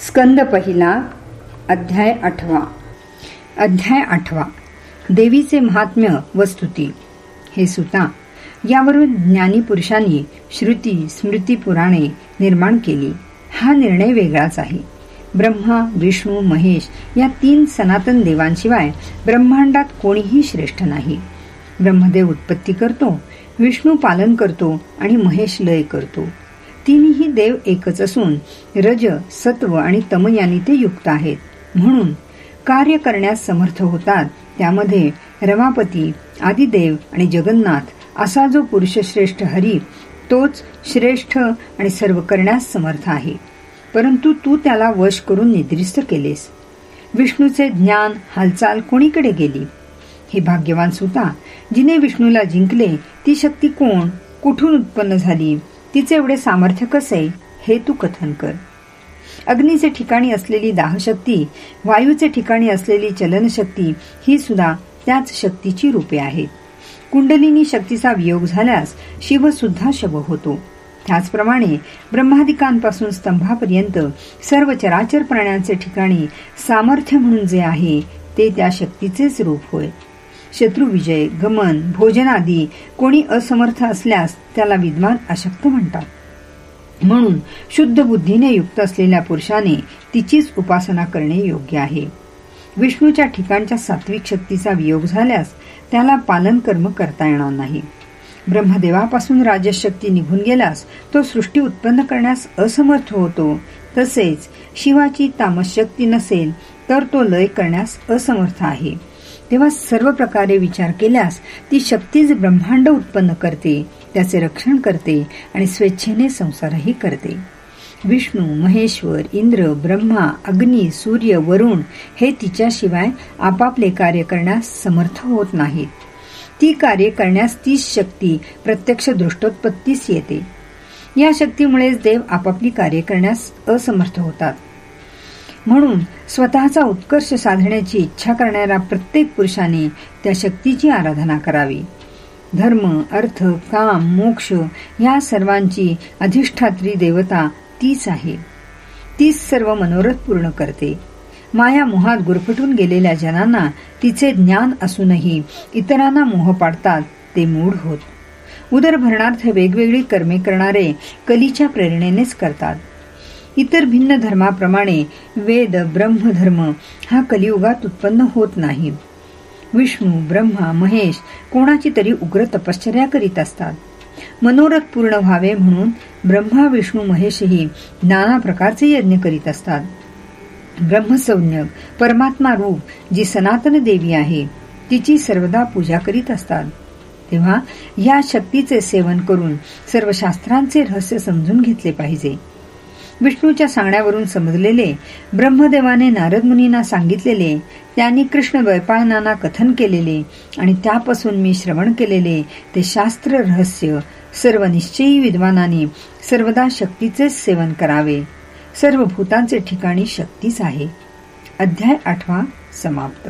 स्कंद पहिला अध्याय आठवा. अध्याय आठवा. देवीचे महात्म्य व स्तुती. हे सुता यावरून ज्ञानी पुरुषांनी श्रुती स्मृती पुराणे निर्माण केली. हा निर्णय वेगळाच आहे. ब्रह्मा विष्णू महेश या तीन सनातन देवांशिवाय ब्रह्मांडात कोणीही श्रेष्ठ नाही. ब्रह्मदेव उत्पत्ती करतो विष्णू पालन करतो आणि महेश लय करतो. तिन्ही देव एकच असून रज सत्व आणि तम यांनी ते युक्त आहेत. म्हणून कार्य करण्यास समर्थ होतात. त्यामध्ये रमापती आदिदेव आणि जगन्नाथ असा जो पुरुषश्रेष्ठ हरी तोच श्रेष्ठ आणि सर्व करण्यास समर्थ आहे. परंतु तू त्याला वश करून निद्रिस्त केलेस. विष्णूचे ज्ञान हालचाल कोणीकडे गेली? हे भाग्यवान सुता जिने विष्णूला जिंकले ती शक्ती कोण? कुठून उत्पन्न झाली? तिचे एवढे सामर्थ्य कसे हे तू कथन कर. अग्नीचे ठिकाणी असलेली दाहशक्ती वायूचे ठिकाणी असलेली चलनशक्ती ही सुद्धा त्याच शक्तीची रूपे आहेत. कुंडलिनी शक्तीचा वियोग झाल्यास शिव सुद्धा होतो. त्याचप्रमाणे ब्रह्मादिकांपासून स्तंभापर्यंत सर्व चराचर प्राण्यांचे ठिकाणी सामर्थ्य म्हणून जे आहे ते त्या शक्तीचेच रूप होय. शत्रुविजय गमन भोजनादी कोणी असमर्थ असल्यास त्याला विद्वान अशक्त म्हणतात. म्हणून शुद्ध बुद्धीने युक्त असलेल्या पुरुषाने तिचीच उपासना करणे योग्य आहे. विष्णूच्या ठिकाणच्या सात्विक शक्तीचा वियोग झाल्यास त्याला पालन कर्म करता येणार नाही. ब्रह्मदेवापासून राजशक्ती निघून गेल्यास तो सृष्टी उत्पन्न करण्यास असमर्थ होतो. तसेच शिवाची तामस शक्ती नसेल तर तो लय करण्यास असमर्थ आहे. तेव्हा सर्व प्रकारे विचार केल्यास ती शक्तीच ब्रह्मांड उत्पन्न करते त्याचे रक्षण करते आणि स्वेच्छेने संसारही करते. विष्णू महेश्वर इंद्र ब्रह्मा अग्नी सूर्य वरुण हे तिच्याशिवाय आपापले कार्य करण्यास समर्थ होत नाहीत. ती कार्य करण्यास तीच शक्ती प्रत्यक्ष दृष्टोत्पत्तीस येते. या शक्तीमुळेच देव आपापली कार्य करण्यास असमर्थ होतात. म्हणून स्वतःचा उत्कर्ष साधण्याची इच्छा करणाऱ्या प्रत्येक पुरुषाने त्या शक्तीची आराधना करावी. धर्म अर्थ काम मोक्ष या सर्वांची अधिष्ठात्री देवता तीच आहे. तीच सर्व मनोरथ पूर्ण करते. माया मोहात गुरफटून गेलेल्या जनांना तिचे ज्ञान असूनही इतरांना मोह पाडतात ते मूढ होत. उदरभरणार्थ वेगवेगळी कर्मे करणारे कलीच्या प्रेरणेनेच करतात. इतर भिन्न धर्माप्रमाणे वेद ब्रह्मधर्म हा कलियुगात उत्पन्न होत नाही. विष्णू ब्रह्मा महेश कोणाची तरी उग्र तपश्चर्या करीत असतात. मनोरथ पूर्ण व्हावे म्हणून ब्रह्मा विष्णू महेशही नाना प्रकारचे यज्ञ करीत असतात. ब्रह्मसंज्ञक परमात्मा रूप जी सनातन देवी आहे तिची सर्वदा पूजा करीत असतात. तेव्हा या शक्तीचे सेवन करून सर्व शास्त्रांचे रहस्य समजून घेतले पाहिजे. विष्णूच्या सांगण्यावरून समजलेले ब्रह्मदेवाने नारद मुनींना सांगितलेले त्यांनी कृष्ण द्वैपायनांना कथन केलेले आणि त्यापासून मी श्रवण केलेले ते शास्त्र रहस्य सर्व निश्चयी विद्वानाने सर्वदा शक्तीचेच सेवन करावे. सर्व भूतांचे ठिकाणी शक्तीच आहे. अध्याय आठवा समाप्त.